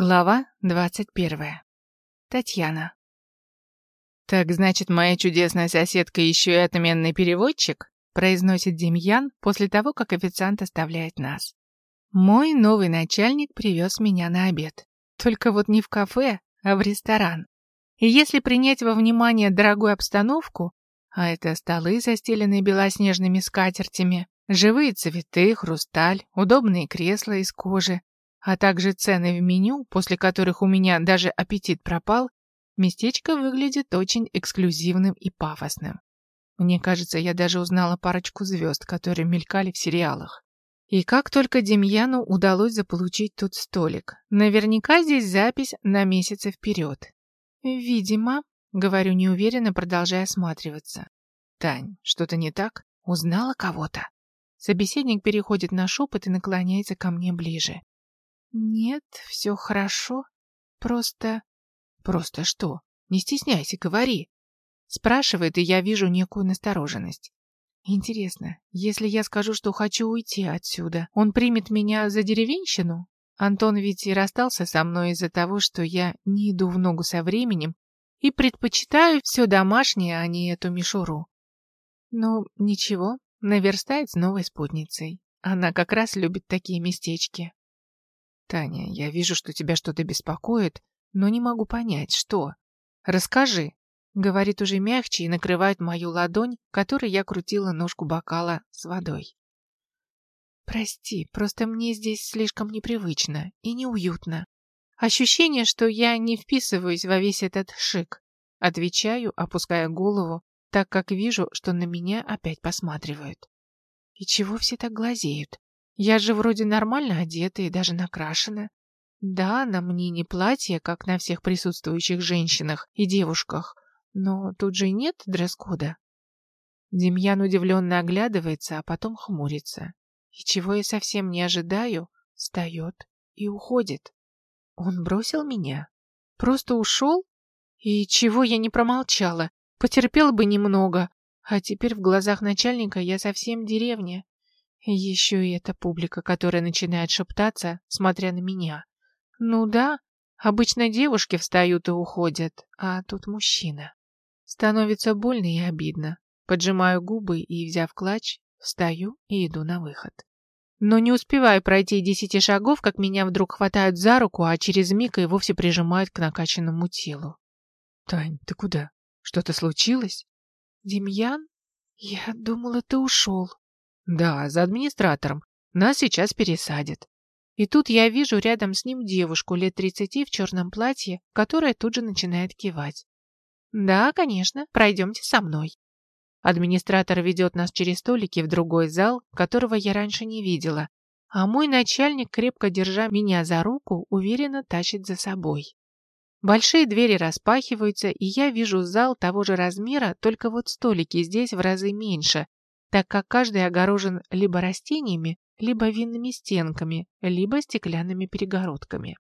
Глава двадцать первая. Татьяна. «Так значит, моя чудесная соседка еще и отменный переводчик?» произносит Демьян после того, как официант оставляет нас. Мой новый начальник привез меня на обед. Только вот не в кафе, а в ресторан. И если принять во внимание дорогую обстановку, а это столы, застеленные белоснежными скатертями, живые цветы, хрусталь, удобные кресла из кожи, а также цены в меню, после которых у меня даже аппетит пропал, местечко выглядит очень эксклюзивным и пафосным. Мне кажется, я даже узнала парочку звезд, которые мелькали в сериалах. И как только Демьяну удалось заполучить тут столик. Наверняка здесь запись на месяцы вперед. «Видимо», — говорю неуверенно, продолжая осматриваться. «Тань, что-то не так? Узнала кого-то?» Собеседник переходит на шепот и наклоняется ко мне ближе. «Нет, все хорошо. Просто...» «Просто что? Не стесняйся, говори!» Спрашивает, и я вижу некую настороженность. Интересно, если я скажу, что хочу уйти отсюда, он примет меня за деревенщину? Антон ведь и расстался со мной из-за того, что я не иду в ногу со временем и предпочитаю все домашнее, а не эту мишуру. Ну, ничего, наверстает с новой спутницей. Она как раз любит такие местечки. «Таня, я вижу, что тебя что-то беспокоит, но не могу понять, что. Расскажи», — говорит уже мягче и накрывает мою ладонь, которой я крутила ножку бокала с водой. «Прости, просто мне здесь слишком непривычно и неуютно. Ощущение, что я не вписываюсь во весь этот шик». Отвечаю, опуская голову, так как вижу, что на меня опять посматривают. И чего все так глазеют? Я же вроде нормально одета и даже накрашена. Да, на мне не платье, как на всех присутствующих женщинах и девушках, но тут же нет дресс-кода. Демьян удивленно оглядывается, а потом хмурится. И чего я совсем не ожидаю, встает и уходит. Он бросил меня? Просто ушел? И чего я не промолчала? Потерпел бы немного, а теперь в глазах начальника я совсем деревня. Еще и эта публика, которая начинает шептаться, смотря на меня. Ну да, обычно девушки встают и уходят, а тут мужчина. Становится больно и обидно. Поджимаю губы и, взяв клатч, встаю и иду на выход. Но не успеваю пройти десяти шагов, как меня вдруг хватают за руку, а через миг и вовсе прижимают к накачанному телу. «Тань, ты куда? Что-то случилось?» «Демьян? Я думала, ты ушел». Да, за администратором. Нас сейчас пересадят. И тут я вижу рядом с ним девушку лет тридцати в черном платье, которая тут же начинает кивать. Да, конечно, пройдемте со мной. Администратор ведет нас через столики в другой зал, которого я раньше не видела, а мой начальник, крепко держа меня за руку, уверенно тащит за собой. Большие двери распахиваются, и я вижу зал того же размера, только вот столики здесь в разы меньше, так как каждый огорожен либо растениями, либо винными стенками, либо стеклянными перегородками.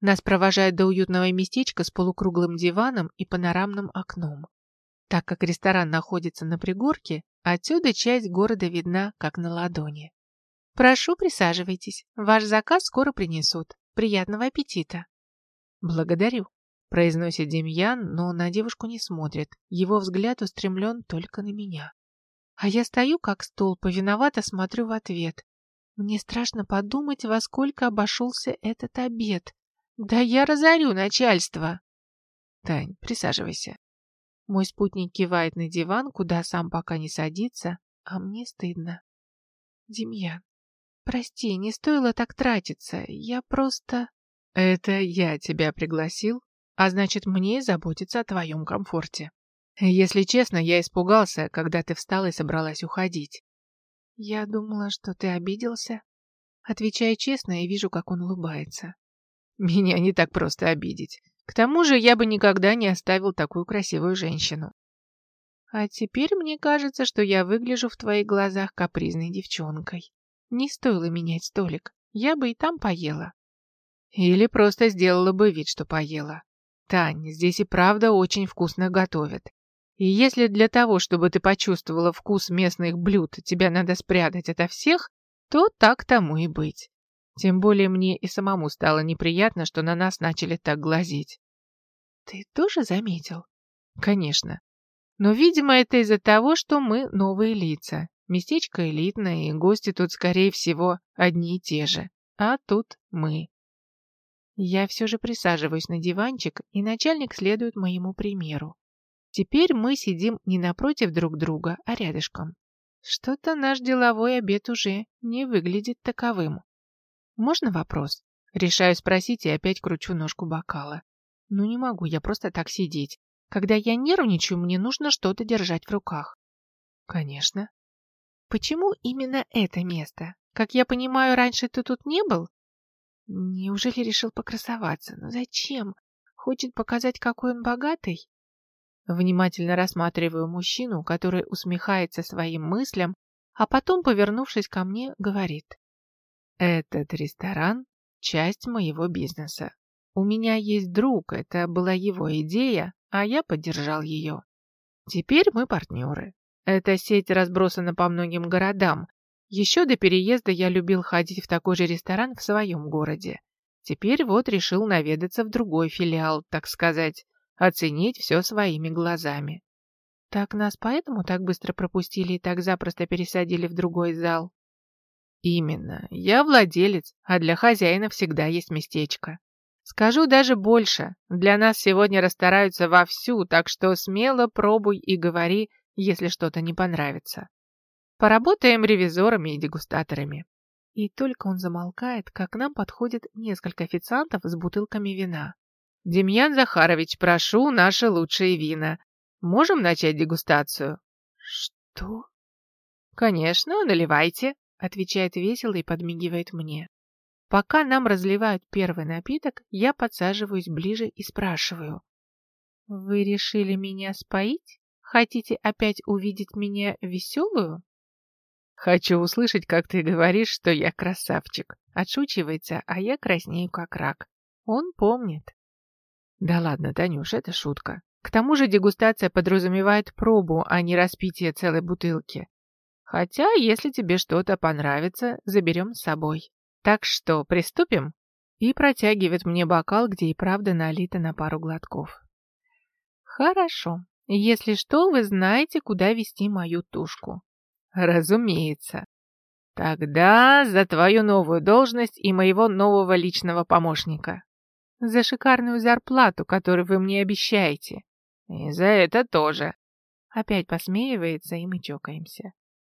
Нас провожают до уютного местечка с полукруглым диваном и панорамным окном. Так как ресторан находится на пригорке, отсюда часть города видна, как на ладони. «Прошу, присаживайтесь. Ваш заказ скоро принесут. Приятного аппетита!» «Благодарю», — произносит Демьян, но на девушку не смотрит. Его взгляд устремлен только на меня. А я стою как стол, повиновато смотрю в ответ. Мне страшно подумать, во сколько обошелся этот обед. Да я разорю начальство. Тань, присаживайся. Мой спутник кивает на диван, куда сам пока не садится, а мне стыдно. Демьян, прости, не стоило так тратиться. Я просто... Это я тебя пригласил, а значит, мне заботиться о твоем комфорте. Если честно, я испугался, когда ты встала и собралась уходить. Я думала, что ты обиделся. Отвечаю честно и вижу, как он улыбается. Меня не так просто обидеть. К тому же я бы никогда не оставил такую красивую женщину. А теперь мне кажется, что я выгляжу в твоих глазах капризной девчонкой. Не стоило менять столик. Я бы и там поела. Или просто сделала бы вид, что поела. Тань, здесь и правда очень вкусно готовят. И если для того, чтобы ты почувствовала вкус местных блюд, тебя надо спрятать ото всех, то так тому и быть. Тем более мне и самому стало неприятно, что на нас начали так глазеть. Ты тоже заметил? Конечно. Но, видимо, это из-за того, что мы новые лица. Местечко элитное, и гости тут, скорее всего, одни и те же. А тут мы. Я все же присаживаюсь на диванчик, и начальник следует моему примеру. Теперь мы сидим не напротив друг друга, а рядышком. Что-то наш деловой обед уже не выглядит таковым. Можно вопрос? Решаю спросить и опять кручу ножку бокала. Ну не могу я просто так сидеть. Когда я нервничаю, мне нужно что-то держать в руках. Конечно. Почему именно это место? Как я понимаю, раньше ты тут не был? Неужели решил покрасоваться? Но зачем? Хочет показать, какой он богатый? Внимательно рассматриваю мужчину, который усмехается своим мыслям, а потом, повернувшись ко мне, говорит. Этот ресторан – часть моего бизнеса. У меня есть друг, это была его идея, а я поддержал ее. Теперь мы партнеры. Эта сеть разбросана по многим городам. Еще до переезда я любил ходить в такой же ресторан в своем городе. Теперь вот решил наведаться в другой филиал, так сказать, оценить все своими глазами. Так нас поэтому так быстро пропустили и так запросто пересадили в другой зал? Именно. Я владелец, а для хозяина всегда есть местечко. Скажу даже больше. Для нас сегодня расстараются вовсю, так что смело пробуй и говори, если что-то не понравится. Поработаем ревизорами и дегустаторами. И только он замолкает, как к нам подходит несколько официантов с бутылками вина. «Демьян Захарович, прошу наши лучшие вина. Можем начать дегустацию?» «Что?» «Конечно, наливайте», — отвечает весело и подмигивает мне. Пока нам разливают первый напиток, я подсаживаюсь ближе и спрашиваю. «Вы решили меня споить? Хотите опять увидеть меня веселую?» «Хочу услышать, как ты говоришь, что я красавчик», — отшучивается, а я краснею как рак. Он помнит. Да ладно, Танюш, это шутка. К тому же дегустация подразумевает пробу, а не распитие целой бутылки. Хотя, если тебе что-то понравится, заберем с собой. Так что, приступим? И протягивает мне бокал, где и правда налито на пару глотков. Хорошо. Если что, вы знаете, куда вести мою тушку. Разумеется. Тогда за твою новую должность и моего нового личного помощника за шикарную зарплату, которую вы мне обещаете. И за это тоже. Опять посмеивается, и мы чокаемся.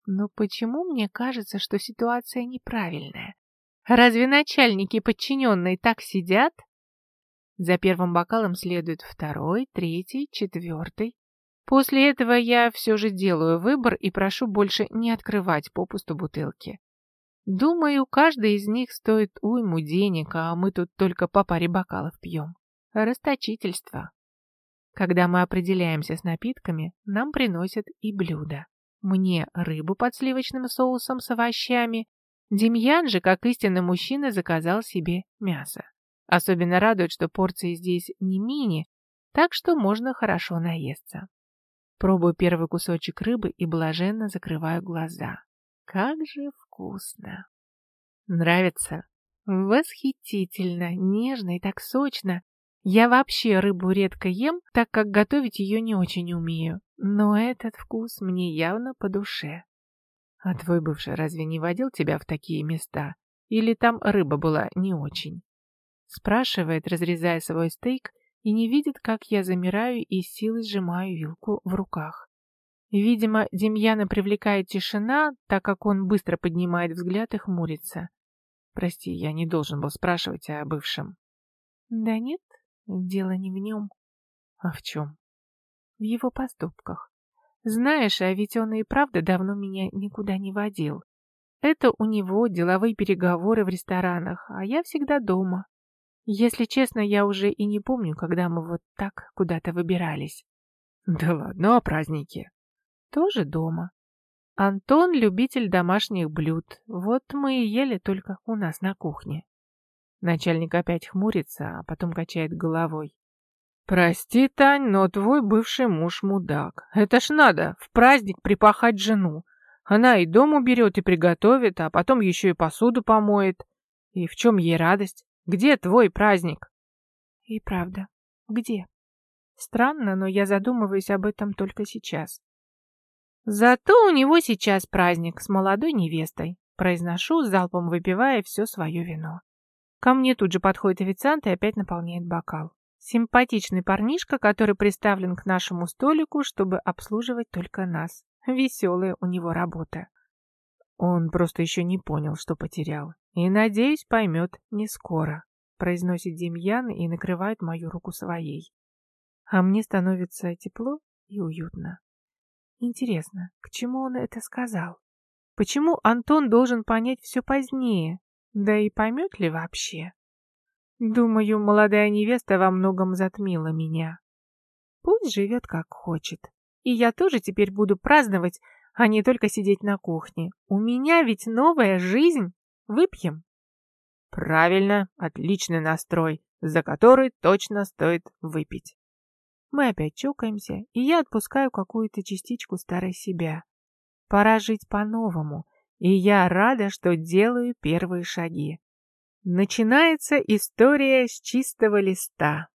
Но почему мне кажется, что ситуация неправильная? Разве начальники и подчиненные так сидят? За первым бокалом следует второй, третий, четвертый. После этого я все же делаю выбор и прошу больше не открывать попусту бутылки. Думаю, каждый из них стоит уйму денег, а мы тут только по паре бокалов пьем. Расточительство. Когда мы определяемся с напитками, нам приносят и блюда. Мне рыбу под сливочным соусом с овощами. Демьян же, как истинный мужчина, заказал себе мясо. Особенно радует, что порции здесь не мини, так что можно хорошо наесться. Пробую первый кусочек рыбы и блаженно закрываю глаза. Как же вкусно! Нравится? Восхитительно, нежно и так сочно. Я вообще рыбу редко ем, так как готовить ее не очень умею. Но этот вкус мне явно по душе. А твой бывший разве не водил тебя в такие места? Или там рыба была не очень? Спрашивает, разрезая свой стейк, и не видит, как я замираю и силой сжимаю вилку в руках. Видимо, Демьяна привлекает тишина, так как он быстро поднимает взгляд и хмурится. Прости, я не должен был спрашивать о бывшем. Да нет, дело не в нем. А в чем? В его поступках. Знаешь, а ведь он и правда давно меня никуда не водил. Это у него деловые переговоры в ресторанах, а я всегда дома. Если честно, я уже и не помню, когда мы вот так куда-то выбирались. Да ладно, а праздники? Тоже дома. Антон – любитель домашних блюд. Вот мы и ели только у нас на кухне. Начальник опять хмурится, а потом качает головой. «Прости, Тань, но твой бывший муж мудак. Это ж надо, в праздник припахать жену. Она и дом уберет, и приготовит, а потом еще и посуду помоет. И в чем ей радость? Где твой праздник? И правда, где? Странно, но я задумываюсь об этом только сейчас. Зато у него сейчас праздник с молодой невестой. Произношу, залпом выпивая все свое вино. Ко мне тут же подходит официант и опять наполняет бокал. Симпатичный парнишка, который приставлен к нашему столику, чтобы обслуживать только нас. Веселая у него работа. Он просто еще не понял, что потерял. И, надеюсь, поймет не скоро, произносит Демьян и накрывает мою руку своей. А мне становится тепло и уютно. Интересно, к чему он это сказал? Почему Антон должен понять все позднее? Да и поймет ли вообще? Думаю, молодая невеста во многом затмила меня. Пусть живет как хочет. И я тоже теперь буду праздновать, а не только сидеть на кухне. У меня ведь новая жизнь. Выпьем? Правильно, отличный настрой, за который точно стоит выпить. Мы опять чокаемся, и я отпускаю какую-то частичку старой себя. Пора жить по-новому, и я рада, что делаю первые шаги. Начинается история с чистого листа.